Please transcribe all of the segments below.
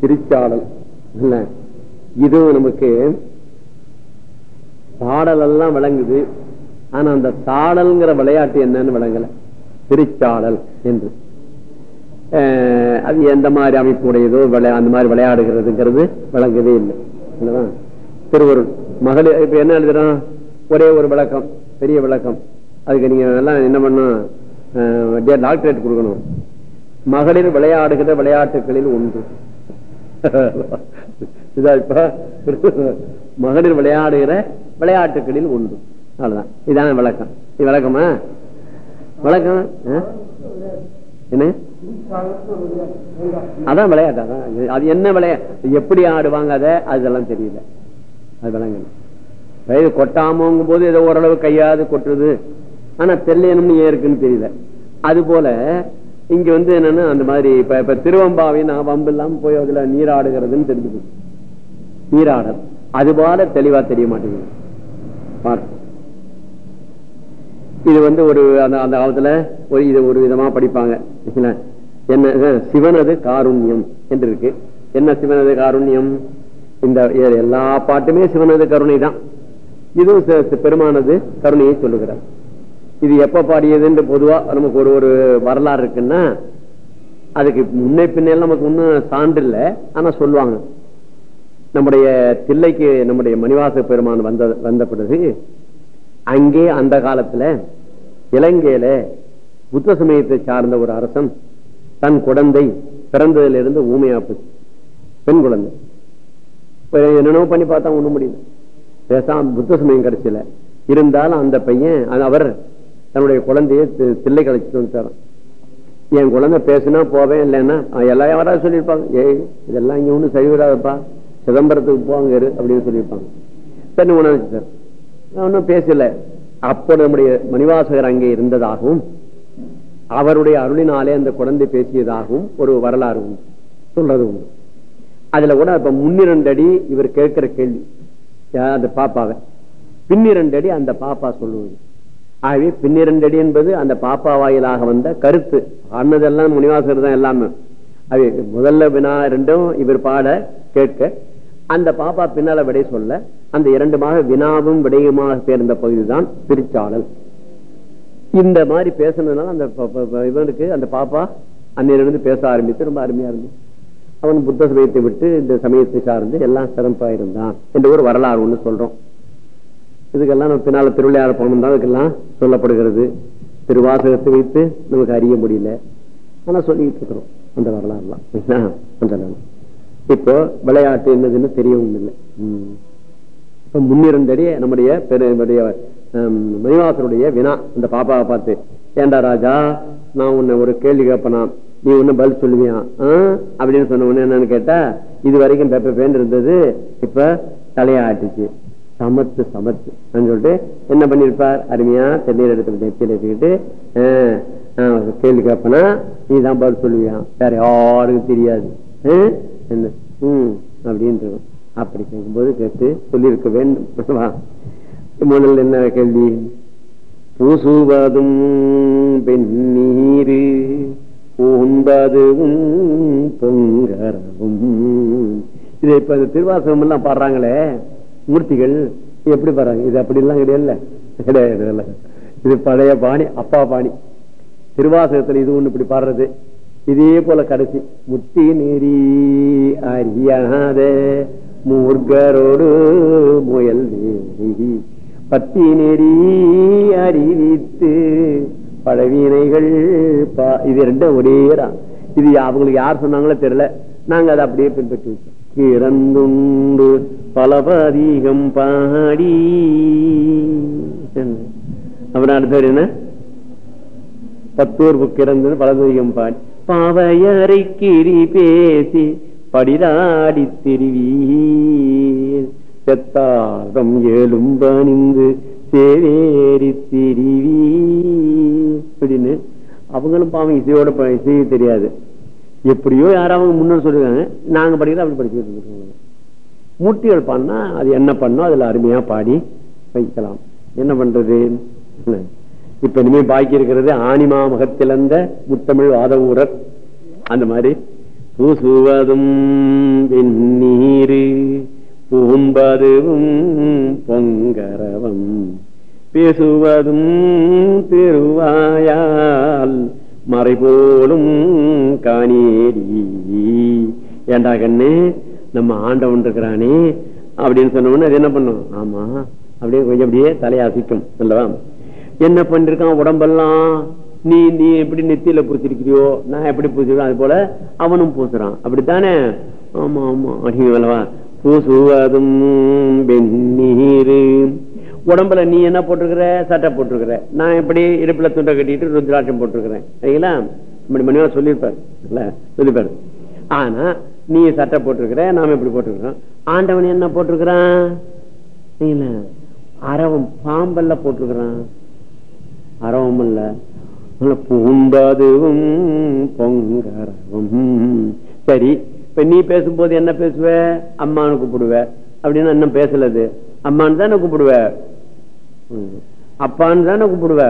திருச்சாடல் இல்ல இதுவும் நமக்கு பாடல் எல்லாம் விளங்குது. ஆனா அந்த தாடல்ங்கிற விளையாட்டு என்னன்னு விளங்கல. திருச்சாடல் என்று. அஹ், அது எந்த மாதிரி அமைப்பு உடையதோ அந்த மாதிரி விளையாடுகிறதுங்கிறது விளங்கவே இல்லை. இல்லவா? திருவருள் மகளிர் இப்ப என்ன எழுதுறோம் ஒரே ஒரு விளக்கம் பெரிய விளக்கம். அதுக்கு நீங்க எல்லாம் என்ன பண்ணும் டாக்டரேட் கொடுக்கணும். மகளிர் விளையாடுகிற விளையாட்டுகளில் ஒன்று. இதா இப்ப மகளிர் விளையாடுகிற விளையாட்டுகளில் ஒன்று. அவ்வளவுதான். இதான விளக்கம். இது விளக்கமா? விளக்கம்? என்ன? அதான் விளையாட்டு அதான். அது என்ன விளையாட்டு எப்படி ஆடுவாங்க அதை அதெல்லாம் தெரியல. அது விளங்கணும் வயது கொட்டாமங்கும் போது ஏதோ ஓரளவு கையாது கொட்டுறது. ஆனா தெரியணும்னு ஏன் இருக்குன்னு தெரியல. அது போல இங்க வந்து என்னன்னா அந்த மாதிரி இப்ப இப்ப திருவம்பாவை நான் வம்பு இல்லாம போய் அதுல நீராடுகிறதுன்னு தெரிஞ்சு நீராடல். அது போல தெளிவா தெரிய மாட்டேங்குது. பார்ப்போம். இது வந்து ஒரு அந்த அந்த காலத்துல ஒரு இது ஒரு விதமா படிப்பாங்க. என்ன? சிவனது காருண்யம் என்று இருக்கு. என்ன சிவனது காருண்யம்? இந்த எல்லா பாட்டுமே சிவனது கருணை தான். இதுவும் பெருமானது கருணையை சொல்லுகிறார். இது எப்ப பாடியதுன்னு பொதுவா நமக்கு ஒரு ஒரு வரலாறு இருக்குன்னா அதுக்கு முன்னே பின்னே நமக்கு ஒன்றும் சான்று இல்லை. ஆனா சொல்லுவாங்க. நம்முடைய தில்லைக்கு நம்முடைய மணிவாச பெருமான் வந்த வந்த பிறகு அங்கே அந்த காலத்துல இலங்கையில புத்த சமயத்தை சார்ந்த ஒரு அரசன் தன் குழந்தை பிறந்ததிலிருந்து ஊமையா போச்சு பெண் குழந்தை. இப்ப என்னென்னவோ பண்ணி பார்த்தா ஒண்ணும் முடியல. பேசாம புத்த சமயம் கிடைச்சல இருந்தாலும் அந்த பையன் அது அவர் தன்னுடைய குழந்தைய தில்லை கழிச்சுட்டு வந்துட்டாராம் என் குழந்தை பேசுனா போவேன் இல்லைன்னா எல்லாம் யாராவது சொல்லியிருப்பாங்க. ஏய் இதெல்லாம் இங்க ஒண்ணும் சரி விடாதப்பா சிதம்பரத்துக்கு போவாங்க அப்படின்னு சொல்லியிருப்பாங்க. சரி உணர்ச்சி சார் நான் ஒன்றும் பேசல. அப்போ நம்முடைய மணிவாசகர் அங்கே இருந்ததாகவும் அவருடைய அருளினாலே அந்த குழந்தை பேசியதாகவும் ஒரு வரலாறு உண்டு. சொல்றது உண்டு. அதுல கூட இப்ப முன்னிரண்டு அடி இவர் கேட்கிற கேள்வி. அந்த பாப்பாவை. பின்னிரண்டடி அந்த பாப்பா சொல்லுவது. ஆகவே பின்னிரண்டடி என்பது அந்த பாப்பா வாயிலாக வந்த கருத்து. அண்ணதெல்லாம் முனிவாசர் தான் எல்லாமே. அது முதல்ல வினா ரெண்டும் இவர் பாட கேட்க அந்த பாப்பா பின்னால விடை சொல்ல அந்த இரண்டுமாக வினாவும் விடையுமாக சேர்ந்த பகுதிதான் திருச்சாளல் இந்த மாதிரி பேசுனதுனால அந்த இவனுக்கு அந்த பாப்பா அன்னையிலிருந்து பேச ஆரம்பித்து ரொம்ப அருமையா இருந்து அவன் புத்த சமயத்தை விட்டு இந்த சமயத்தை சார்ந்து எல்லாம் சிறப்பா இருந்தான் என்ற ஒரு வரலாறு ஒண்ணு சொல்றோம். இதுக்கெல்லாம் நம்ம பின்னால திருவிளையாட போகணும் தான் இதுக்கெல்லாம் சொல்லப்படுகிறது. திருவாசகத்தை வைத்து நமக்கு அறிய முடியல. ஆனா சொல்லிட்டு இருக்கிறோம். அந்த வரலாறுலாம். அந்த இப்போ விளையாட்டு என்னதுன்னு தெரியவும் இல்லை. ம். இப்ப முன்னிருந்தடி நம்முடைய பெரு நம்முடைய, மணிவாசருடைய வினா. இந்த பாப்பாவை பார்த்து ஏண்டா ராஜா நான் உன்னை ஒரு கேள்வி கேட்பனா? நீ ஒண்ணு பதில் சொல்லுவியா? ஆ? அப்படின்னு சொன்ன உடனே என்னன்னு கேட்டா இது வரைக்கும் பெப்ப பேண்டு இருந்தது. இப்ப தலையாட்டுச்சு. சமத்து சமத்து. அப்படின்னு சொல்லிட்டு என்ன பண்ணிருப்பார்? அருமையா தண்ணீர் எடுத்து நெத்தியில் எடுத்துக்கிட்டு கேள்வி கேட்பனா நீ தான் பதில் சொல்லுவியா? வேற யாருக்கும் தெரியாது. என்ன? ம் அப்படின்னு அப்படி கேட்கும்போது கேட்டு சொல்லியிருக்க வேண்டும். வா. முதல்ல என்ன கேள்வி? பூசுவதும் பெண்ணீரு உண்பதும் பொங்கரவும். இது இப்ப இந்த திருவாசகம் எல்லாம் பாடுறாங்களே. மூர்த்திகள் எப்படி பாடுறாங்க இது அப்படி எல்லாம் கிடையாது கிடையாது இது பழைய பாணி அப்பா பாணி. திருவாசகத்துல இது ஒண்ணு இப்படி பாடுறது. இதே போல கடைசி. முத்தி நெறி அறியாத மூர்கரோடு முயல் நேரி பத்தி நெறி அறிவித்து பழவீனைகள் இது ரெண்டும் ஒரே இது அவங்களுக்கு யார் சொன்னாங்களோ தெரியல. நாங்க அதை அப்படியே பின்பற்றி வச்சோம். இறந்துண்டு பலபதிகம் பாடி. அப்புறம் அடுத்தவர் என்ன? பத்தூர் புக்கிறந்து பலதுரியம் பாடி. பாவையரை கிரி பேசி படிராடி திரிவீர். செத்தாரம் ஏழும் பணிந்து சேவேரி திருவி அப்படின்னு அவங்களும் பாவம் இசையோட ப- இசைய தெரியாது. எப்படியோ யாராவது முன்னோர் சொல்லிருக்காங்க. நாங்க படிக்கிறோம் அப்படி படிச்சுட்டு இருக்கோம். மூர்த்திகள் பண்ணா அது என்ன பண்ணோ அதுல அருமையா பாடி வைக்கலாம். என்ன பண்றது? இப்போ இப்ப இனிமே பாக்கி இருக்கிறது ஆனிமா மகத்திலந்த முத்தமிழ் வாதவூரர். அந்த மாதிரி. பூசுவதும் வெந்நீரு பூம்பதுவும் பொங்கரவம். பேசுவதும் திருவாயால் மறைபோலும் காணேரி. ஏண்டா கண்ணு? நம்ம ஆண்டவன் இருக்கிறானே அப்படின்னு சொன்ன உடனே அது என்ன பண்ணும்? ஆமா. அப்படியே கொஞ்சம் அப்படியே தலையாசிக்கும் அல்லவா? என்ன பண்ணிருக்கான்? உடம்பெல்லாம் நீ நீ எப்படி நெத்தியில பூசிருக்கிறியோ நான் எப்படி பூசிருக்கோம் அது போல அவனும் பூசுறான். அப்படித்தானே? ஆமா ஆமா. அப்படிங்களா பூசுவதும் வெந்நீரு. உடம்புல நீ என்ன போட்டிருக்கிற? சட்டை போட்டிருக்கிற. நான் எப்படி இடுப்புல துண்டை கட்டிட்டு ருத்ராட்சம் போட்டிருக்கிறேன். சரிங்களா? இப்படி மணிவா சொல்லியிருப்பாரு. சொல்லிப்பாரு ஆனா நீ சட்டை போட்டிருக்கிற நாம எப்படி போட்டிருக்கிறோம். ஆண்டவன் என்ன போட்டிருக்கிறான்? அரவம் பாம்பல்ல போட்டிருக்கிறான். அரவம் இல்ல. பூம்பதுவும் பொங்கரவும். சரி இப்ப நீ பேசும்போது என்ன பேசுவ? அம்மானு கூப்பிடுவ. அப்படின்னு இன்னும் பேசலது. அம்மானு தானே கூப்பிடுவ? அப்பான்னு தானே கூப்பிடுவ?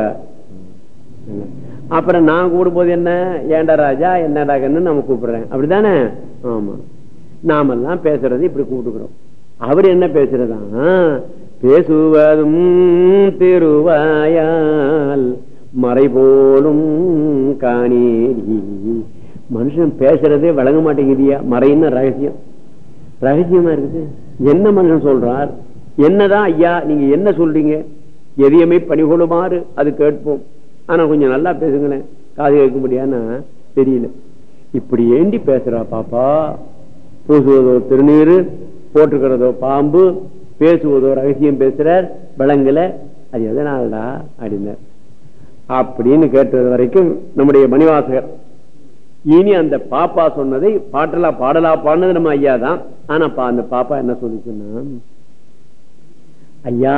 அப்புறம் நான் கூப்பிடும் போது என்ன? ஏண்டா ராஜா என்னடா கண்ணு நம்ம கூப்பிடுறேன். அப்படிதானே ஆமா. நாமெல்லாம் பேசுறது இப்படி கூப்பிட்டுக்கிறோம். அவர் என்ன பேசுறதா? பேசுவதும் திருவாயால் மறை போலும் காணேரி. மனுஷன் பேசுறதே வழங்க மாட்டேங்குதியா? மறைன்னு ரகசியம். ரகசியமா இருக்குது. என்ன மனுஷன் சொல்றார்? என்னதான் ஐயா நீங்க என்ன சொல்றீங்க? எதையுமே பணிகொள்ளுமாறு அது கேட்போம். ஆனா கொஞ்சம் நல்லா பேசுங்களேன். காது கேட்க முடியாதுன்னா தெரியல. இப்படி ஏண்டி பேசுறா பாப்பா? பூசுவதோ திருநீரு போட்டுக்கிறதோ பாம்பு பேசுவதோ ரகசியம் பேசுறார் விளங்கல. அது எதனால்டா அப்படின்னார் அப்படின்னு கேட்டது வரைக்கும் நம்முடைய மணிவாசகர் இனி அந்த பாப்பா சொன்னதை பாட்டலா பாடலா பாடினது நம்ம ஐயா தான். ஆனா அந்த பாப்பா என்ன சொல்லிச்சுன்னா ஐயா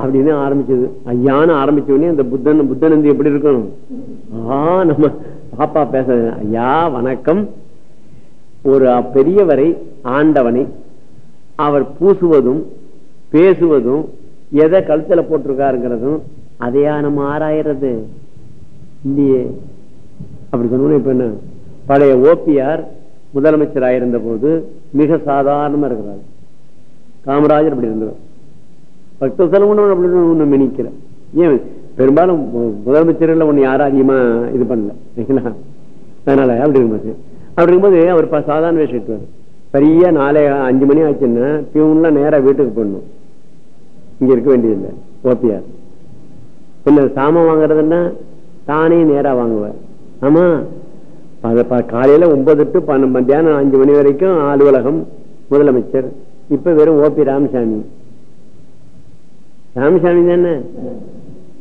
அப்படின்னு ஆரம்பிச்சது. ஐயான்னு ஆரம்பிச்ச உடனே அந்த புத்தன் புத்தன் எப்படி இருக்கணும்? ஆ நம்ம பாப்பா பேச ஐயா வணக்கம். ஒரு பெரியவரை ஆண்டவனை அவர் பூசுவதும் பேசுவதும் எதை கழுத்துல போட்டிருக்காருங்கிறதும் அதையா நம்ம ஆராயறது. இல்லையே. அப்படி சொன்ன இப்ப என்ன? பழைய ஓபிஆர் முதலமைச்சர் ஆயிருந்த போது மிக சாதாரணமா இருக்கிறார். காமராஜர் அப்படி இருந்தவர் பக்த செலவு அப்படி ஒண்ணு மினிக்கிற ஏன்? பெரும்பாலும் முதலமைச்சர்கள் ஒண்ணு யாரும் அதிகமா இது பண்ணல. அதனால அப்படி இருக்கும்போது. அப்படி இருக்கும்போது அவர் சாதாரண விஷயம் சரியா நாளை அஞ்சு மணி ஆச்சுன்னா பியூன்லாம் நேரா வீட்டுக்கு போடணும். இங்க இருக்க வேண்டியதில்லை. ஓபிஆர். இல்ல சாமான் வாங்குறதுன்னா தானே நேரா வாங்குவார். ஆமா. காலையில ஒன்பது டு பன்னெண்டு மத்தியானம் அஞ்சு மணி வரைக்கும் அலுவலகம் முதலமைச்சர். இப்ப வெறும் ஓபி ராமசாமி. ராமசாமி தானே?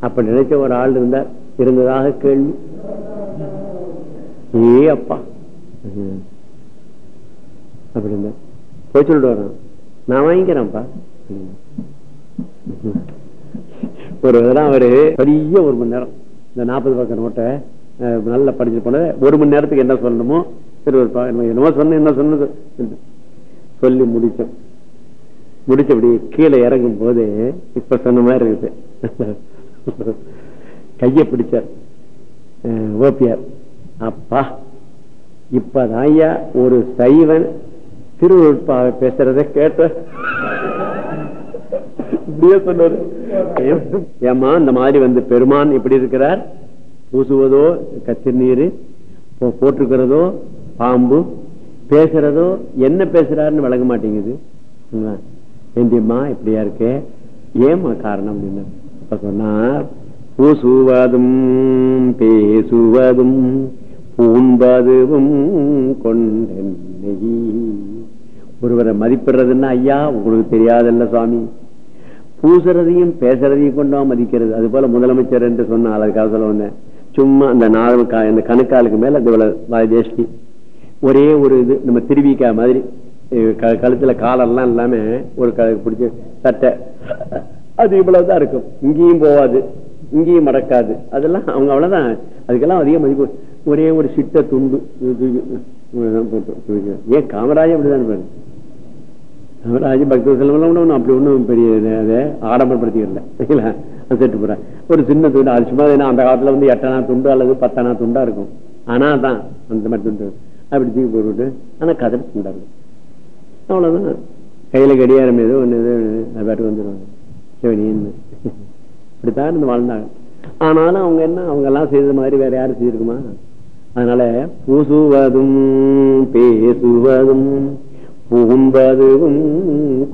அப்ப நினைச்ச ஒரு ஆள் இருந்தார் இருந்ததாக கேள்வி. ஏ அப்பா. அப்படி இருந்தார் போய் சொல்லிட்டு வரான் நான் வாங்கிக்கிறேன்ப்பா. ஒரு இதெல்லாம் அவரு பெரிய ஒரு மணி நேரம் இந்த நாற்பது பக்கம் நோட்டை நல்லா படிச்சு போனது ஒரு மணி நேரத்துக்கு என்ன சொல்லணுமோ சரி ஒரு என்னமோ சொன்ன என்ன சொன்னது? சொல்லி முடிச்சோம் முடிச்சபடி கீழே இறங்கும் போது இப்ப சொன்ன மாதிரி இருக்குது கைய பிடிச்சார். ஓபியார் அப்பா இப்பதான் ஐயா ஒரு சைவன் திருவள்ளுப்பாவை பேசுறத கேட்ட? இப்படியே சொன்னாரு. ஏமா இந்த மாதிரி வந்து பெருமான் எப்படி இருக்கிறார்? பூசுவதோ கத்திர் போட்டிருக்கிறதோ பாம்பு பேசுறதோ என்ன பேசுறாருன்னு விளங்க மாட்டேங்குது. ஏண்டியம்மா இப்படியா இருக்கே? ஏமா காரணம்? அப்படின்னு சொன்னார் பூசுவதும் பேசுவதும் பூண்பதுவும் கொண்டென்னை ஒருவரை மதிப்பிடுறதுன்னா ஐயா உங்களுக்கு தெரியாதல்ல சுவாமி. பூசுறதையும் பேசுறதையும் கொண்டா மதிக்கிறது. அது போல முதலமைச்சர் என்று சொன்னால் அதுக்காக சொல்ல வந்தேன். சும்மா அந்த நாலு இந்த கணுக்காலுக்கு மேல அந்த தேஷ்டி ஒரே ஒரு இது நம்ம திருவிக்கா மாதிரி கழுத்துல காலெல்லாம் இல்லாம ஒரு பிடிச்ச சட்டை அது இவ்வளவுதான் இருக்கும். இங்கேயும் போவாது இங்கேயும் மடக்காது. அதெல்லாம் அவங்க அவ்வளவுதான். அதுக்கெல்லாம் அதிக மதிப்பு. ஒரே ஒரு சிட்ட துண்டு போட்டு ஏன் காமராஜ் அப்படிதான் காமராஜ் பக்த செல்வம் அப்படி ஒண்ணும் பெரிய ஆடம்பரப்படுத்திக்கல செட்டு போறேன் ஒரு சின்ன துண்டு அது சும்மா அந்த காலத்துல வந்து எட்டனா துண்டு அல்லது பத்தனா துண்டா இருக்கும். ஆனா தான் அந்த மாதிரி துண்டு. அப்படி தூக்கி போட்டுவிட்டு ஆனா கதறி இருக்கும் அவ்வளவுதான். கையில கடியாரம் ஏதோ ஒண்ணு ஏதோ அது பாட்டு வந்துடுவாங்க சிவனின்னு இப்படித்தான் இருந்து வாழ்ந்தாங்க. ஆனாலும் அவங்க என்ன அவங்க எல்லாம் செய்தது மாதிரி வேற யாரும் செய்திருக்குமா? அதனால பூசுவதும் பேசுவதும் புகும்பதும்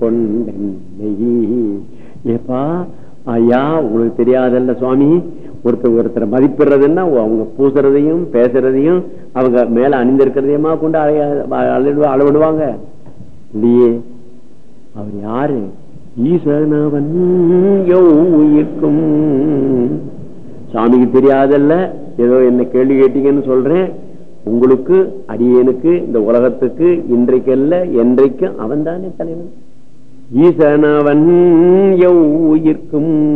கொண்டென்னை ஏப்பா ஐயா உங்களுக்கு தெரியாதல்ல சுவாமி? ஒருத்தர் ஒருத்தரை மதிப்பிடுறதுன்னா அவங்க பூசுறதையும் பேசுறதையும் அவங்க மேல அணிந்திருக்கிறதையுமா கொண்டு அள- அளவிடுவாங்க இல்லையே. அவர் யாரு? ஈசனவன் உயிர்க்கும். சாமிக்கு தெரியாதல்ல ஏதோ என்ன கேள்வி கேட்டீங்கன்னு சொல்றேன். உங்களுக்கு அடியனுக்கு இந்த உலகத்துக்கு இன்றைக்கல்ல என்றைக்கும் அவன் தானே தலைவன். ஈசனவன் உயிர்க்கும்.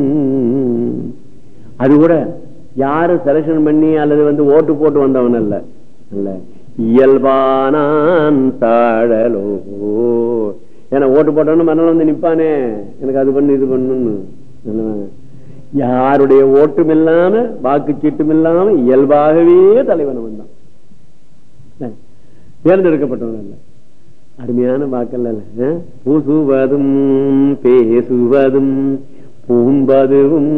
அது கூட யாரும் செலக்ஷன் பண்ணி அல்லது வந்து ஓட்டு போட்டு வந்தவன் அல்ல. அல்ல. இயல்பானான் தாழலோ. ஏன்னா ஓட்டு போட்டோம்னு மரணம் வந்து நிப்பானே. எனக்கு அது பண்ணு இது பண்ணுன்னு யாருடைய ஓட்டும் இல்லாம வாக்குச்சீட்டும் இல்லாம இயல்பாகவே தலைவன் வந்தான் தேர்ந்தெடுக்கப்பட்டவன் இல்ல அருமையான வாக்கல்ல இல்ல? பூசுவதும் பேசுவதும் பூம்பதுவும்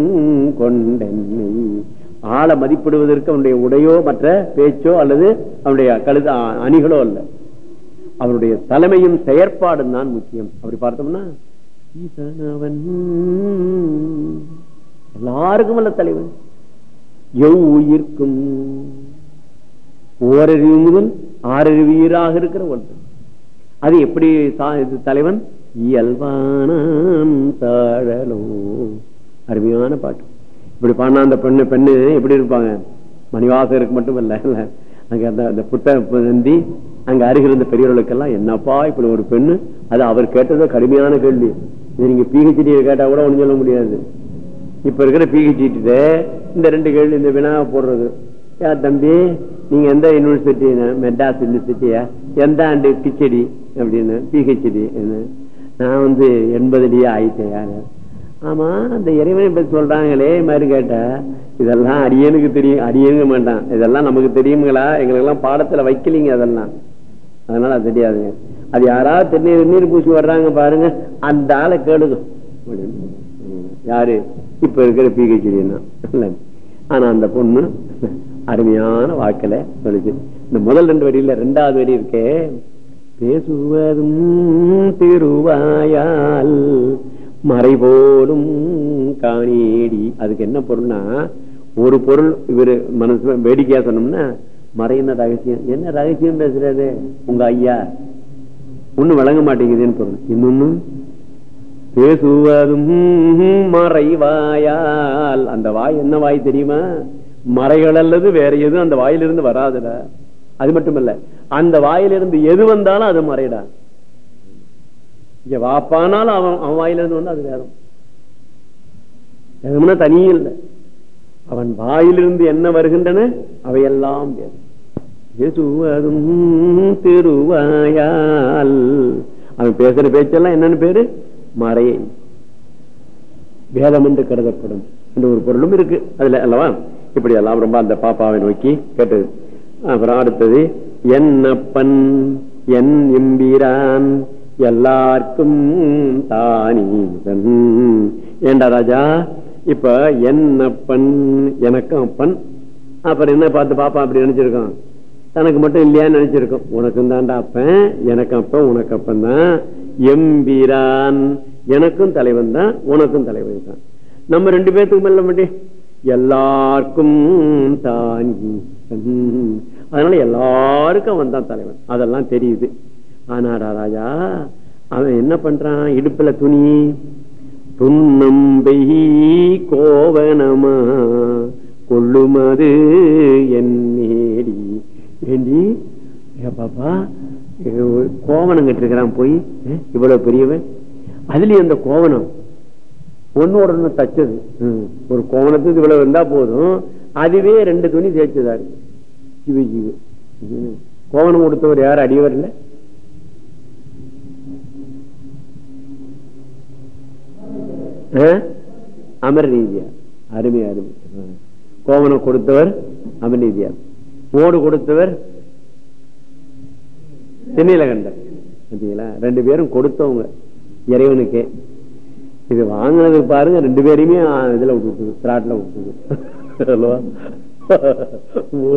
கொண்டென்னை. ஆளை மதிப்பிடுவதற்கு அவனுடைய உடையோ மற்ற பேச்சோ அல்லது அவனுடைய கழுத அணிகளோ அல்ல. அவருடைய தலைமையும் செயற்பாடும் தான் முக்கியம். அப்படி பார்த்தோம்னா ஈசனவன் எல்லாருக்கும் அல்ல தலைவன். எவ் உயிர்க்கும்? ஓரறிவு முதல் ஆறறிவு ஈராக இருக்கிற ஒருத்தன். அது எப்படி தா- இது தலைவன்? இயல்பான தாழலோ. அருமையான பாட்டு. இப்படி பாடினா அந்த பெண்ணு பெண்ணு எப்படி இருப்பாங்க? மணிவாசகருக்கு மட்டும் இல்ல அங்க அந்த அந்த புத்தக நந்தி அங்க அருகில் இருந்த பெரியவர்களுக்கெல்லாம் என்னப்பா இப்படி ஒரு பெண்ணு? அது அவர் கேட்டதோ கடுமையான கேள்வி. நீங்க பிஹெச்டி கேட்டா கூட ஒண்ணு சொல்ல முடியாது. இப்ப இருக்கிற பிஹெச்டி இந்த ரெண்டு கேள்வி இந்த வினா போடுறது. யார் தம்பி நீங்க எந்த யூனிவர்சிட்டி மெட்ராஸ் யூனிவர்சிட்டியா எந்த ஆண்டு கிச்சடி அப்படின்னு? பிஹெச்டி நான் வந்து எண்பதுலயே ஆயிட்டேன் யாரு? ஆமா அந்த இறைவனை பத்தி சொல்றாங்களே இது மாதிரி கேட்டா இதெல்லாம் அடியனுக்கு தெரியும் அடியனுங்க மாட்டான். இதெல்லாம் நமக்கு தெரியுங்களா எங்களுக்கு எல்லாம் பாடத்துல வைக்கலீங்க அதெல்லாம். அதனால அது தெரியாதுங்க அது யாராவது திருநீர் நீர் பூசி வர்றாங்க பாருங்க அந்த ஆளை கேளுங்க. யாரு? இப்ப இருக்கிற பிஹெச்டி ஆனா அந்த பொண்ணு அருமையான வாக்கில சொல்லுச்சு. இந்த முதல் ரெண்டு வரியில ரெண்டாவது வரி இருக்கே. பேசுவதும் திருவாயால் மறைபோலும் காணேடி. அதுக்கு என்ன பொருள்னா ஒரு பொருள் இவரு மனசு வேடிக்கையா சொன்னோம்னா மறையின ரகசியம். என்ன ரகசியம் பேசுறாரு உங்க ஐயா. ஒண்ணு வழங்க மாட்டேங்குதுன்னு பொருள். இன்னொன்னு பேசுவதும் மறைவாயால். அந்த வாய் என்ன வாய் தெரியுமா? மறைகள் அல்லது வேற எதுவும் அந்த வாயிலிருந்து வராதுடா. அது மட்டுமல்ல அந்த வாயிலிருந்து எது வந்தாலும் அது மறைடா. இங்க வாப்பானாலும் அவன் அவன் வாயிலிருந்து வந்து அது வேறும். எதுவும்னா தனியும் இல்லை. அவன் வாயிலிருந்து என்ன வருகின்றன? அவையெல்லாம் வேறும் பேசுவதும் திருவாயால். அவன் பேசுற பேச்செல்லாம் என்னன்னு பேரு? மறையை வேதம் என்று கருதப்படும் என்ற ஒரு பொருளும் இருக்கு. அதுல அல்லவா? இப்படி எல்லாம் ரொம்ப அந்த பாப்பாவை நோக்கி கேட்டது. அப்புறம் அடுத்தது என்னப்பன் என் எம்பிரான் எல்லாருக்கும் தானீசன் ஏண்டா ராஜா? இப்ப என்னப்பன் எனக்கும் அப்பன். அப்புறம் என்ன பார்த்து பாப்பா அப்படி நினைச்சிருக்கான்? தனக்கு மட்டும் இல்லையான்னு நினைச்சிருக்கோம். உனக்கும் தாண்டா அப்பன் எனக்கு அப்பன் உனக்கு அப்பன் தான். எம்பிரான். எனக்கும் தலைவன் தான் உனக்கும் தலைவன் தான். நம்ம ரெண்டு பேர்த்துக்கு மேல மட்டும் எல்லாருக்கும் தான் அதனால எல்லாருக்கும் அவன் தான் தலைவன். அதெல்லாம் தெரியுது. ஆனாடா ராஜா அவன் என்ன பண்றான்? இடுப்புல துணி துண்ணம்பை கோவனமா கொள்ளுமது என் நேடி ஏண்டி ஏ பாப்பா கோவனம் ஒரு கட்டிருக்கிறான் போய் இவ்வளவு பெரியவன்? அதுலயும் அந்த கோவணம். ஒன்னோட ஒண்ணு தச்சது. ஒரு கோவணத்துக்கு இவ்வளவு இருந்தா போதும். அதுவே ரெண்டு துணி சேர்த்துதா இருக்கு சிவ ஜீவ கோவணம் கொடுத்தவர் யார்? அடியவர் இல்ல? ஆ? அமர் ரீதியா அருமை அருமை. கோவனம் கோவணம் கொடுத்தவர் அமர் ரீதியா ஓடு கொடுத்தவர் சென்னையில பார்த்தீங்களா ரெண்டு பேரும் கொடுத்தவங்க இறைவனுக்கே. இது வாங்கினது பாருங்க ரெண்டு பேரையுமே இதுல விட்டுட்டு திராட்டில் விட்டுது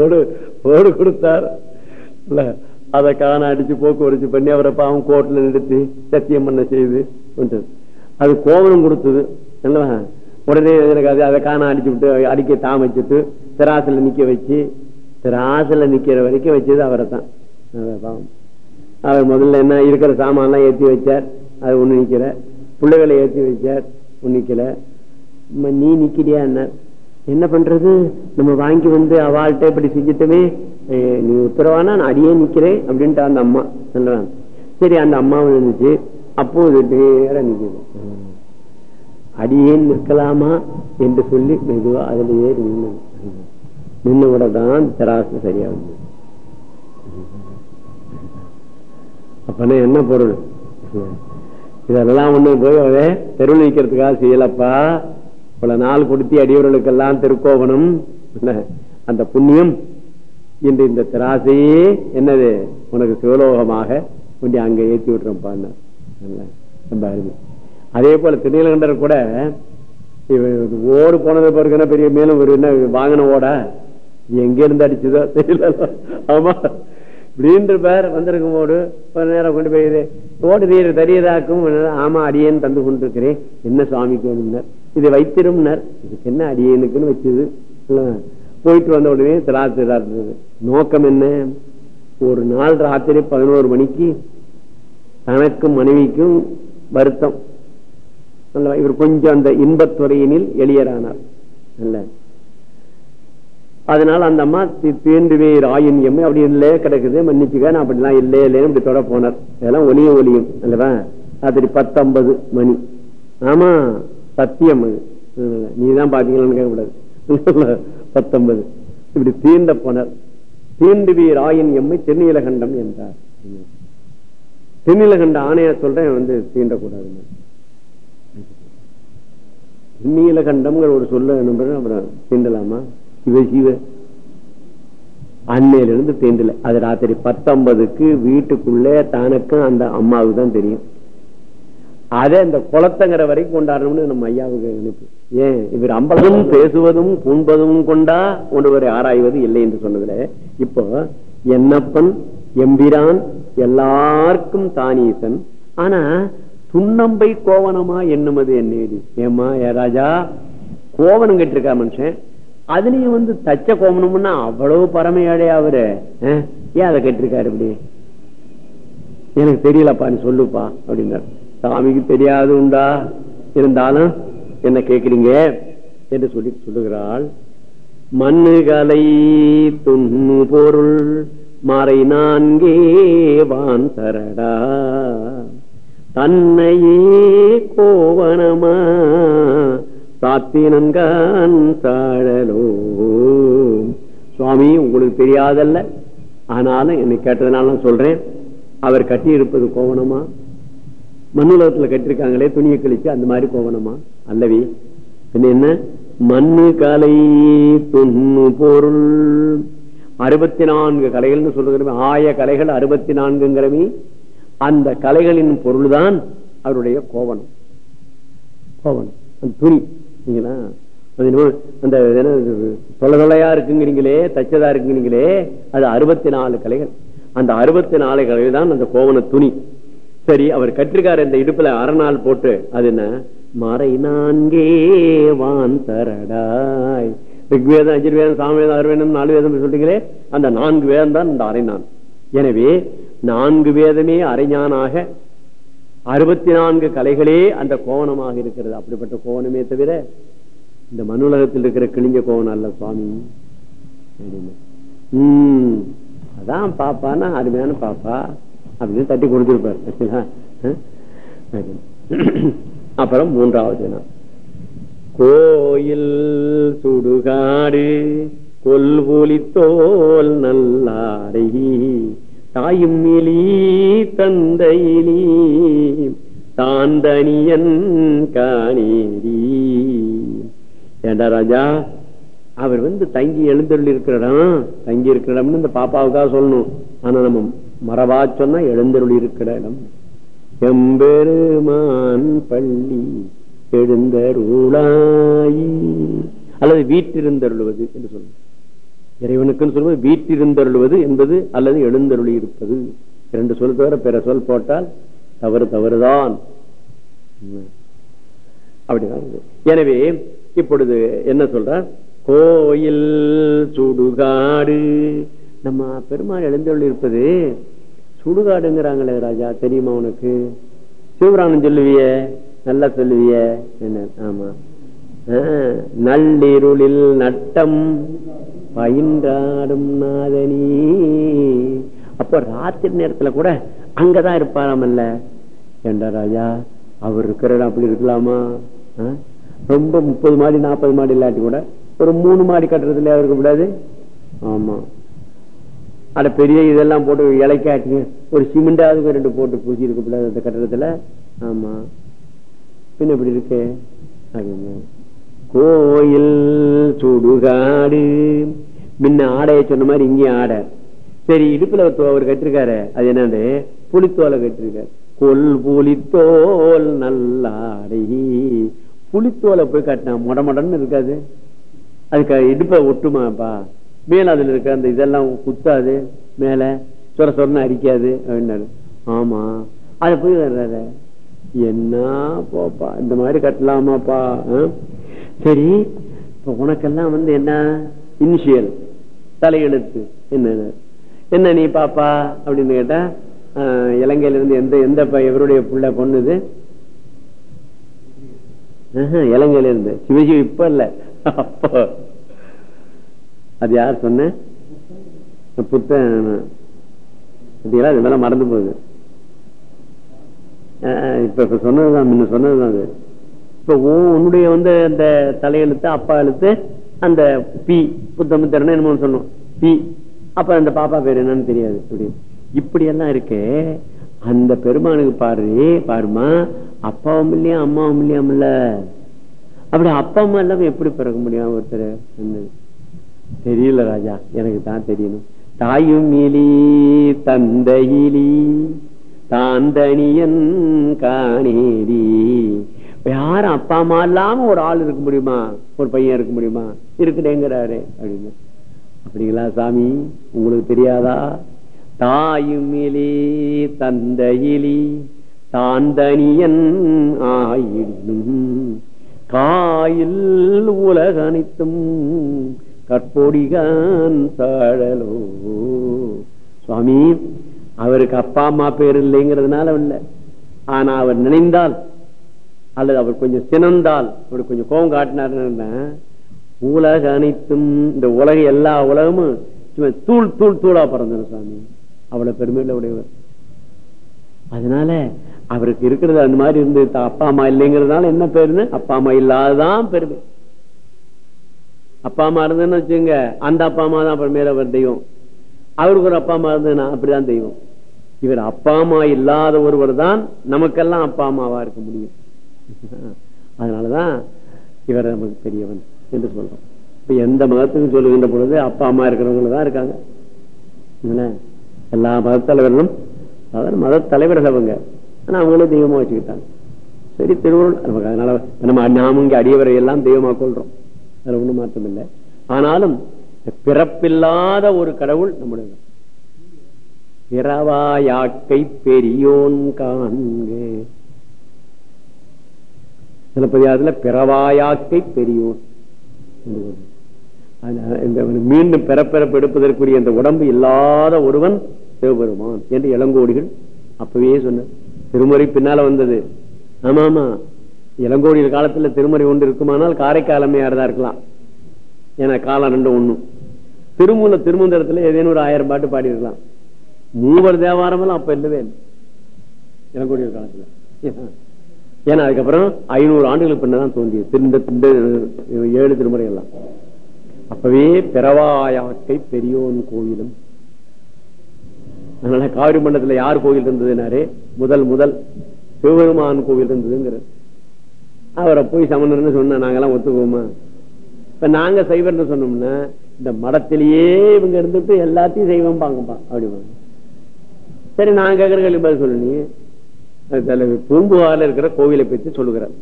ஓடு ஓடு கொடுத்தார். இல்ல அதை காண அடிச்சு போக்குவரத்து பண்ணி அவரை பாவம் கோர்ட்ல நிறுத்தி சத்தியம் பண்ண செய்து அது கோவனம் கொடுத்தது. அல்லவா? உடனே எனக்கு அது அதை காண அடிச்சு விட்டு அடிக்க தாம் வச்சுட்டு திராசுல நிக்க வச்சு திராசுல நிக்கிற வரைக்கும் வச்சது அவரை தான் பாவம். அவர் முதல்ல என்ன இருக்கிற சாமான்லாம் ஏத்தி வச்சார். அது ஒன்று நிக்கல. பிள்ளைகளை ஏத்தி வச்சார். ஒண்ணு நிக்கல. நீ நிக்கிறியா என்ன? என்ன பண்றது? நம்ம வாங்கி வந்து அவள்கிட்ட இப்படி செஞ்சுட்டுமே நீ உத்தரவானா? நான் அடியே நிக்கிறேன் அப்படின்ட்டு அந்த அம்மா சொல்றாங்க. சரி அந்த அம்மா இருந்துச்சு அப்போது நேர அடியே அடியேன் நிற்கலாமா? என்று சொல்லி மெதுவா அதுல ஏறி நின்று நின்ன தான் திராசு சரியா வந்தது அப்பனா என்ன பொருள்? இதெல்லாம் ஒண்ணு போய் அவ தெருவில் நிக்கிறதுக்காக செய்யலப்பா. பல நாள் கொடுத்தி அடியவர்களுக்கெல்லாம் திருக்கோவனம் அந்த புண்ணியம். இன்று இந்த திராசையே என்னது? உனக்கு சிவலோகமாக கொண்டு அங்க ஏற்றி விட்டுறப்பான்னு ரொம்ப அருமை. அதே போல திருநீலகண்டர் கூட இவர் ஓடு போனது பிறகு பெரிய மேலும் ஒரு என்ன வாங்கின ஓட? எங்க இருந்து அடிச்சதோ தெரியல. ஆமா. இப்படின்ற பேர் வந்திருக்கும் போது கொஞ்ச நேரம் கொண்டு போய் ஓடு நீர் தரியதாக்கும் ஆமா அடியேன் தந்து கொண்டிருக்கிறேன். என்ன சுவாமிக்கு வேணும்னர் இதை வைத்திரும்னர். இதுக்கு என்ன அடியேனுக்குன்னு வச்சது? போயிட்டு வந்த உடனே திராட்சை நோக்கம் என்ன? ஒரு நாள் ராத்திரி பதினோரு மணிக்கு தனக்கும் மனைவிக்கும் வருத்தம். இவர் கொஞ்சம் அந்த இன்பத்துறையினில் எளியரானார். அதனால அந்த அம்மா தேண்டுவே ஆயின் எம்மை அப்படி இல்லையே கிடக்குது மன்னிச்சுக்க நான் அப்படிலாம் இல்லையே இல்லையே இப்படி தொட போனார். இதெல்லாம் ஒளியும் ஒளியும் அல்லவா? ராத்திரி பத்தொன்பது மணி. ஆமா சத்தியம் அது. நீதான் பாத்தீங்களான்னு கேட்கக்கூடாது. பத்தொன்பது. இப்படி தீண்ட போனார். தீண்டுவீர் ஆயின் எம்மை தென்னிலகண்டம் என்றார். தென்னிலகண்ட ஆணையா சொல்றேன் வந்து தீண்டக்கூடாது நீலகண்டம்ங்கிற ஒரு சொல்ல நம்புறேன் அப்புறம் தீண்டலாமா? சிவ சிவ அன்னையிலிருந்து தீண்டல அது ராத்திரி பத்தொன்பதுக்கு வீட்டுக்குள்ளே தனக்கும் அந்த அம்மாவுக்கு தான் தெரியும். அதே இந்த குளத்தங்கிற வரைக்கும் கொண்டாடணும்னு நம்ம ஐயாவுக்கு நினைப்பு ஏன்? இவர் அம்பலமும் பேசுவதும் பூண்பதும் கொண்டா ஒருவரை ஆராய்வது இல்லை என்று சொன்னதுல. இப்போ என்னப்பன் எம்பிரான் எல்லாருக்கும் தானீசன். ஆனா துன்னம்பை கோவனமா என்னுமது என்னேடி ஏமா ஏ ராஜா? கோவனம் கேட்டிருக்கா மனுஷன்? அதுலயும் வந்து தச்ச கோவனம்னா அவ்வளவு பரமையாடே அவரு. ஏன் அதை கேட்டிருக்காரு இப்படி? எனக்கு தெரியலப்பா நீ சொல்லுப்பா அப்படின்னார். சாமிக்கு தெரியாது உண்டா? இருந்தாலும் என்ன கேக்குறீங்க? என்று சொல்லி சொல்லுகிறாள். மண்ணுகலை துண்ணு பொருள் மறை நான்கே வான் தரடா. தன்னையே கோவனமா சாத்தினன்கான் சாழலோ. சுவாமி உங்களுக்கு தெரியாதல்ல. ஆனாலும் என்னை கேட்டதுனால சொல்றேன். அவர் கட்டி இருப்பது கோவனமா மண்ணுலகத்துல கட்டிருக்காங்களே துணியை கழிச்சு அந்த மாதிரி கோவனமா அல்லவே பின்ன என்ன? மண்ணு கலை துண்ணு பொருள். அறுபத்தி நான்கு கலைகள்னு சொல்லுகிறமே ஆய கலைகள் அறுபத்தி நான்குங்கிறமே அந்த கலைகளின் பொருள்தான் அவருடைய கோவனம் கோவனம் துணி. சரிங்களா? அந்த என்ன தொலை தொலையா இருக்குங்கிறீங்களே தச்சதா இருக்குங்கிறீங்களே அது அறுபத்தி நாலு கலைகள். அந்த அறுபத்தி நாலு கலைகள் தான் அந்த கோவன துணி. சரி அவர் கற்றிருக்காரு இந்த இடுப்புல அரைநாள் போட்டு. அது என்ன? மறை நான்கே வான் தரடாய். ரிக்வேதம் அஜிர்வேதம் சாமவேதம் அருவேதம் நாலு வேதம் சொல்றீங்களே? அந்த நான்கு வேதம் தான் இந்த அரைநான் எனவே நான்கு வேதமே அரைஞானாக அறுபத்தி நான்கு கலைகளே அந்த கோவனமாக இருக்கிறது. அப்படிப்பட்ட கோவனமே தவிர இந்த மனுலகத்தில் இருக்கிற கிழிஞ்ச கோவன் அல்ல சுவாமி. உம் அதான் பாப்பான்னா அருமையான பாப்பா. அப்படின்னு தட்டி கொடுத்துருப்பார். அப்புறம் மூன்றாவது நான் கோயில் சுடுகாடு கொல்புலித்தோல் நல்லாரை தாயும் இலி தந்தையிலி தாந்தனியன் காணேரி. ஏண்டா ராஜா அவர் வந்து தங்கி எழுந்தருள் இருக்கிற இடம் தங்கி இருக்கிற இடம்னு இந்த பாப்பாவுக்காக சொல்லணும். ஆனா நம்ம மரபா சொன்னா எழுந்தருள் இருக்கிற இடம் எம்பெருமான் பள்ளி எழுந்தருளாயி அல்லது வீட்டிருந்தருள்வது என்று சொல்லணும் இறைவனுக்குன்னு சொல்லுவது வீட்டிருந்தருள்வது என்பது அல்லது எழுந்தருளி இருப்பது இரண்டு சொல் தவிர பிற சொல் போட்டால் தவறு தவறுதான். அப்படிதான் எனவே இப்பொழுது என்ன சொல்ற? கோயில் சுடுகாடு. நம்ம பெருமாள் எழுந்தருள் இருப்பது சுடுகாடுங்கிறாங்களே ராஜா தெரியுமா உனக்கு? சிவபுராணம் சொல்லுவிய நல்லா சொல்லுவிய. என்ன? ஆமா. ஆஹ், நள்ளிருளில் நட்டம். பயின்றாடும் நாதனி. அப்ப ராத்திரி நேரத்துல கூட அங்கதான் இருப்பாராமல்ல? ஏண்டா ராஜா அவர் இருக்கிற அப்படி இருக்கலாமா? ரொம்ப முப்பது மாடி நாற்பது மாடி இல்லாட்டி கூட ஒரு மூணு மாடி கட்டுறதுல இருக்க கூடாது ஆமா. அட பெரிய இதெல்லாம் போட்டு இலைக்காட்டுங்க ஒரு சிமெண்டாவது ரெண்டு போட்டு பூசி இருக்க கூடாது அந்த கட்டடத்துல? ஆமா. பின்ன எப்படி இருக்கு? அப்படின்னு. கோயில் சுடுகாடு. முன்ன ஆடைய சொன்ன மாதிரி இங்கேயும் ஆடை. சரி இடுப்புல ஒரு அவர் கட்டிருக்காரு. அது என்னது? புளித்தோலை கட்டிருக்காரு. கொல் புலித்தோல் நல்லாடை. புளித்தோலை போய் கட்டினா மொடமொடன்னு இருக்காது. அதுக்கு இடுப்பை ஒட்டுமாப்பா. மேல அதுல இருக்க அந்த இதெல்லாம் குத்தாது. மேல சொர சொரன்னு அரிக்காது அப்படின்னாரு. ஆமா. அதை போய் வர்றாரு. என்ன போப்பா? இந்த மாதிரி கட்டலாமாப்பா? ஆ? சரி இப்ப உனக்கெல்லாம் வந்து என்ன? இனிஷியல் தலையெழுத்து. என்ன என்ன நீ பாப்பா? அப்படின்னு கேட்டா இலங்கையில இருந்து எந்த எந்த ப- இவருடைய புள்ள பொண்ணுது? இலங்கையில இருந்து சிவஜி இப்ப இல்ல. அப்போ. அது யார் சொன்ன? புத்தன் இதெல்லாம் இது மேல மறந்து போகுது. ஆஹ் இப்ப இப்ப சொன்னதுதான் முன்ன சொன்னதுதான் அது. இப்ப உன்னுடைய வந்து அந்த தலையெழுத்து அப்பா எழுத்து அந்த பி புத்தமுத்தரன்னு என்னமோ சொன்னோம். பி. அப்ப அந்த பாப்பா பேர் என்னன்னு தெரியாது. இப்படி. இப்படி எல்லாம் இருக்கு. அந்த பெருமானுக்கு பாரு பாருமா அப்பாவும் இல்லையா அம்மாவும் இல்லையாமல்ல அப்படி அப்பா அம்மா இல்லாம எப்படி பிறக்க முடியும் ஒருத்தர்? தெரியல ராஜா. எனக்கு தான் தெரியணும். தாயும் இலி தந்தையிலி தாந்தனியன் காணேரி. யாரும் அப்பா அம்மா இல்லாம ஒரு ஆள் இருக்க முடியுமா? ஒரு பையன் இருக்க முடியுமா? இருக்குடேங்கிறாரு அப்படின்னு. அப்படிங்களா சாமி? உங்களுக்கு தெரியாதா? தாயும் இலி தந்தையிலி தாந்தனியன் ஆயினும் காயில் உலக அனைத்தும் கற்பொடிகான் தாழலோ. சுவாமி அவருக்கு அப்பா அம்மா பேர் இல்லைங்கிறதுனால இல்லை. ஆனா அவர் நினைந்தால் அல்லது அவர் கொஞ்சம் சினந்தால் அவர் கொஞ்சம் கோபம் காட்டினாருன்னா உலக அனைத்தும் இந்த உலக எல்லா உலகமும் சும்மா தூள் தூள் தூளா பிறந்தார் சாமி அவ்வளவு பெருமையில உடையவர். அதனால அவருக்கு இருக்கிறது அந்த மாதிரி இருந்து அப்பா அம்மா இல்லைங்கிறதுனால என்ன பேருன்னு? அப்பா அம்மா இல்லாததான் பெருமை. அப்பா அம்மா இருந்ததுன்னு வச்சுங்க அந்த அப்பா அம்மா தான் அப்புறம் மேல அவர் தெய்வம். அவருக்கு ஒரு அப்பா அம்மா இருந்ததுன்னா அப்படிதான் தெய்வம். இவர் அப்பா அம்மா இல்லாத ஒருவர் தான் நமக்கெல்லாம் அப்பா அம்மாவா இருக்க முடியும். அதனாலதான் இவர் நமக்கு பெரியவன் என்று சொல்றோம். இப்ப எந்த மதத்துக்கும் சொல்லுகின்ற பொழுது அப்பா அம்மா இருக்கிறவங்க தான் இருக்காங்க. எல்லா மத தலைவர்களும் அதாவது மத தலைவர்கள் அவங்க. ஆனா அவங்களும் தெய்வமா வச்சுக்கிட்டாங்க. சரி திருவருள் நமக்கு அதனால நம்ம நாம இங்க அடியவரை எல்லாம் தெய்வமா கொள்றோம். அதுல ஒண்ணும் மாற்றம் இல்லை. ஆனாலும் பிறப்பில்லாத ஒரு கடவுள் நம்முடைய பிறவாயாக்கை பெரியோன் காண்க. சிலப்பதிகாரத்தில் பிறவாயாக்கை பெரியோன் மீண்டும் பிறப்பிறப்பு எடுப்பதற்குரிய இந்த உடம்பு இல்லாத ஒருவன் சிவபெருமான் என்று இளங்கோடிகள் அப்பவே சொன்ன திருமுறை பின்னால வந்தது. ஆமா ஆமா இளங்கோடிகள் காலத்துல திருமுறை ஒன்று இருக்குமானால் காரைக்கால் தான் இருக்கலாம். ஏன்னா காலம் ரெண்டும் ஒண்ணும் திருமூல திருமந்திரத்துல ஏதேனும் ஒரு ஆயிரம் பாட்டு பாடி இருக்கலாம் மூவர் தேவாரம் எல்லாம் அப்ப இல்லவே இல்லை. இளங்கோடிகள் காலத்துல. ஏன்னா அதுக்கப்புறம் ஐநூறு ஆண்டுகளுக்கு பின்னதான் தோன்றியது. திருந்த இந்த ஏழு திருமுறை எல்லாம் அப்பவே பிறவாயாக்கை பெரியோன் கோயிலும். அதனால காவிரி மண்டலத்துல யார் கோயில் இருந்ததுனாரு? முதல் முதல் சிவபெருமான் கோவில் இருந்ததுங்கிற அவரை போய் சமணர்னு சொன்னா நாங்கெல்லாம் ஒத்துக்குவோமா? இப்ப நாங்க சைவர்னு சொன்னோம்னா இந்த மடத்திலேயே இவங்க இருந்துட்டு எல்லாத்தையும் செய்வோம் பாங்கப்பா அப்படிவாங்க சரி நான் கேட்கற கேள்வி பதில் சொல்லு பூம்புகார்ல இருக்கிற கோவிலை பற்றி சொல்லுகிறார்.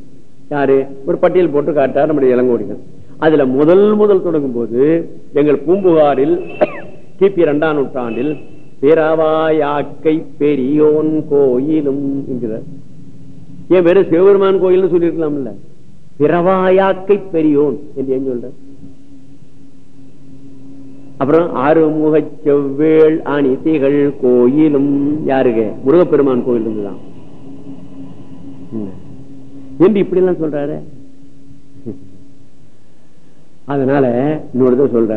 யாரு? ஒரு பட்டியல் போட்டு காட்டார் நம்முடைய இளங்கோடிகள். அதுல முதல் முதல் தொடங்கும் போது எங்கள் பூம்புகாரில் கிபி இரண்டாம் நூற்றாண்டில் பிறவாயாக்கை பெரியோன் கோயிலும் என்கிறார். ஏன் வெறும் சிவபெருமான் கோயில்னு இல்ல பிறவாயாக்கை பெரியோன் என்று ஏன் சொல்ற அப்புறம் ஆறுமுக செவ்வேள் அணிதிகள் கோயிலும் யாருங்க முருகப்பெருமான் கோயில் இருந்துதான் என்று இப்படி எல்லாம் சொல்றாரு? அதனால இன்னொரு சொல்ற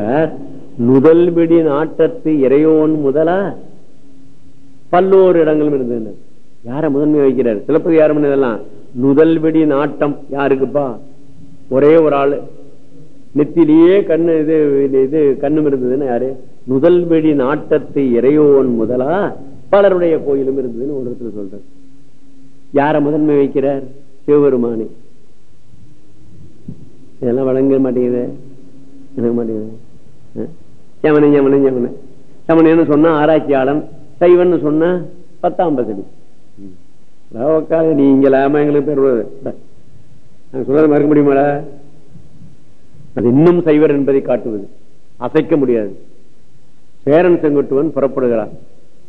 முதல் விடி நாட்டத்து இறையோன் முதலா? பல்லோரு இடங்களும் இருந்தது யார முதன்மை வைக்கிறார்? சிலப்பதி யாரும் இதெல்லாம்? முதல் விடி நாட்டம் யாருக்குப்பா? ஒரே ஒரு ஆளு. நெத்திலேயே கண்ணு இது இது கண்ணும் இருந்ததுன்னு யாரு? முதல் வெடி நாட்டத்து இறையோன் முதலா? பலருடைய கோயிலும் இருந்ததுன்னு ஒரு இடத்துல சொல்றேன் யார முதன்மை வைக்கிறார்? சிவபெருமானி. இதெல்லாம் வழங்க மாட்டேங்குது. எனக்கு மாட்டேங்குது. யமனு யமனு யமனு. யமனு சொன்னா ஆராய்ச்சியாளன் சைவன் சொன்னா பத்தாம் பசடி உட்காது நீங்க இல்லாம எங்களுக்கு பேர் நாங்க சொல்றத மறுக்க முடியுமாடா? அது இன்னும் சைவர் என்பதை காட்டுவது. அசைக்க முடியாது. பேரன் செங்குட்டுவன் புறப்படுகிறான்.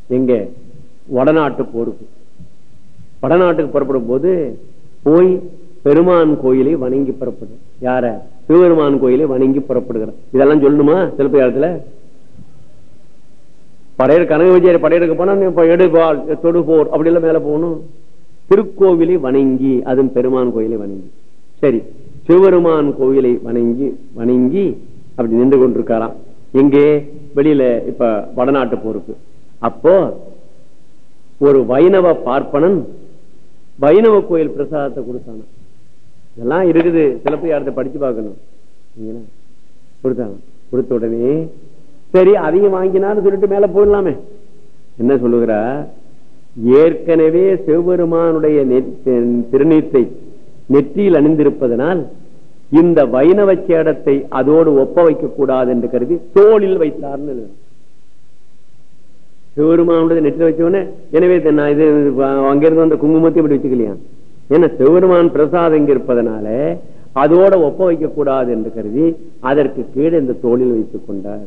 எங்க? வடநாட்டு போருக்கு. வடநாட்டுக்கு புறப்படும் போது போய் பெருமான் கோயிலை வணங்கி புறப்படும் யார? சிவபெருமான் கோயிலை வணங்கி புறப்படுகிறார். இதெல்லாம் சொல்லணுமா சிலப்பதிகாரத்துல படையர் கனக விஜய படையெடுக்க போனா எடுபால் தொடுபோர் அப்படி எல்லாம் மேல போகணும். திருக்கோவிலை வணங்கி அதுவும் பெருமான் கோயிலை வணங்கி. சரி சிவபெருமான் கோயிலை வணங்கி வணங்கி அப்படி நின்று கொண்டிருக்காராம். எங்கே? வெளியில இப்ப வடநாட்டு போருக்கு. அப்போ ஒரு வைணவ பார்ப்பனன் வைணவ கோயில் பிரசாதத்தை கொடுத்தான இதெல்லாம் இருக்குது. சிலப்பதிகாரத்தை படிச்சு பார்க்கணும். கொடுத்தாங்க. கொடுத்த உடனே சரி அதையும் வாங்கினான்னு சொல்லிட்டு மேல போயிடலாமே. என்ன சொல்லுகிறா? ஏற்கனவே சிவபெருமானுடைய திருநீத்தை நெற்றியில் அணிந்திருப்பதனால் இந்த வைணவ சேடத்தை அதோடு ஒப்ப வைக்க கூடாது என்று கருதி தோளில் வைத்தார்னு சிவபெருமானுடைய நெற்றில வச்சவொன்னே எனவே நான் இது அங்கிருந்து வந்த குங்குமத்தை இப்படி வச்சுக்கலையா? ஏன்னா சிவபெருமான் பிரசாதம் இங்க இருப்பதனால அதோட ஒப்ப வைக்க கூடாது என்று கருதி அதற்கு கீழே இந்த தோளில் வைத்துக் கொண்டார்.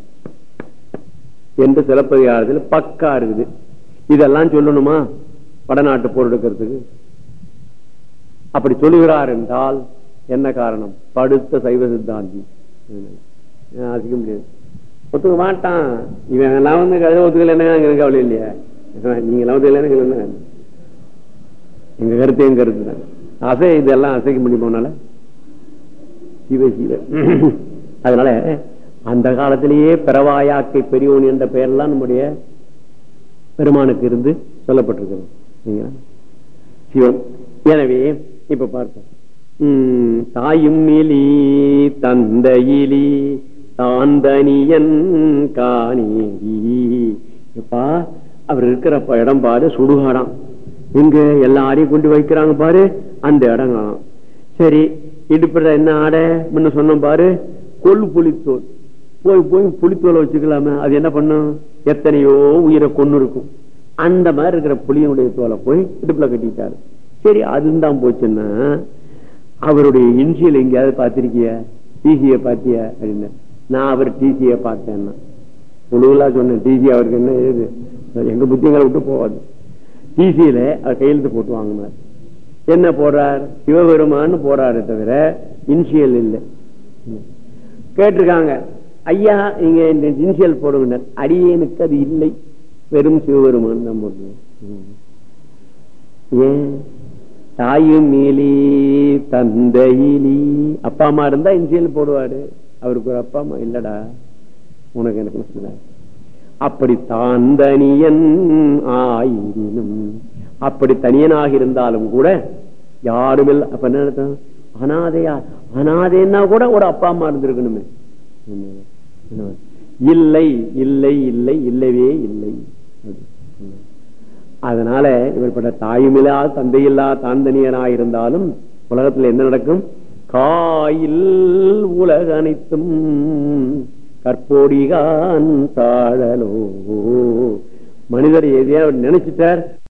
என்று சிலப்பதிகாரத்தில் பக்கா இருக்குது. இதெல்லாம் சொல்லணுமா? வடநாட்டு போர் எடுக்கிறதுக்கு. அப்படி சொல்லுகிறார் என்றால் என்ன காரணம்? படுத்த சைவ சித்தாந்தி. அசிக்க முடியாது. ஒத்துக்க மாட்டான். இவன் நான் வந்து கதை ஒத்துக்கல என்ன கவலை இல்லையா? நீங்க என்ன எங்க கருத்து எங்க கருத்து தான் அசை இதெல்லாம் அசைக்க முடியுமா சிவ சிவ. அதனால அந்த காலத்திலேயே பிறவாயாக்கை பெரியோன் என்ற பெயர்லாம் நம்முடைய பெருமானுக்கு இருந்து சொல்லப்பட்டிருக்கிறது. சிவன் எனவே இப்ப பார்ப்போம். தாயும் நிலி தந்தையிலி தாந்தனியன் காணேரி எப்பா அவர் இருக்கிற இடம் பாரு சுடுகாடாம். இங்க எல்லாரையும் கொண்டு வைக்கிறாங்க பாரு அந்த இடம் காணும். சரி இடுப்புற என்ன ஆடை? முன்ன சொன்ன பாரு கொள்ளு புளித்தோல். போய் போய் புளித்தோலை வச்சுக்கலாமே அது என்ன பண்ணும்? எத்தனையோ உயிரை கொண்டு இருக்கும் அந்த மாதிரி இருக்கிற புளியனுடைய தோலை போய் இடுப்புல கட்டிட்டாரு. சரி அதுதான் போச்சுன்னா அவருடைய இன்சியல் எங்கேயாவது பார்த்திருக்கிய? டிசிய பாத்திய அப்படின்னு. நான் அவர் டிசிய பார்த்தேன்னா. பொழுதுலா சொன்னேன் டிசி அவருக்கு என்ன ஏது? எங்க புத்தியங்களை விட்டு போகாது. டிசியில அவர் கையெழுத்து போட்டு வாங்கினார். என்ன போடுறார்? சிவபெருமான்னு போறாரு தவிர இன்சியல் இல்லை. கேட்டிருக்காங்க. ஐயா நீங்க இந்த இன்சியல் போடுங்க அடியேனுக்கு அது இல்லை. வெறும் சிவபெருமான் தான் போடுறோம் ஏன்? தாயும் மேலி தந்தையிலி. அப்பா அம்மா இருந்தா இன்சியல் போடுவாரு. அவருக்கு ஒரு அப்பா அம்மா இல்லடா உனக்கு எனக்கு அப்படி தாந்தனியன் ஆயினும் அப்படி தனியனாக இருந்தாலும் கூட யாரும் இல்லை. அப்ப என்ன அனாதையா அனாதைன்னா கூட ஒரு அப்பா அம்மா இருந்திருக்கணுமே. இல்லை இல்லை இல்லை இல்லவே இல்லை. அதனால இவர்பட்ட தாயுமில்லா தந்தையில்லா தாந்தனியனா இருந்தாலும் உலகத்துல என்ன நடக்கும்? காயில் உலக அனைத்தும் கற்போடிகான் தாழலோ. மனிதர் எதையா நினைச்சிட்டார்?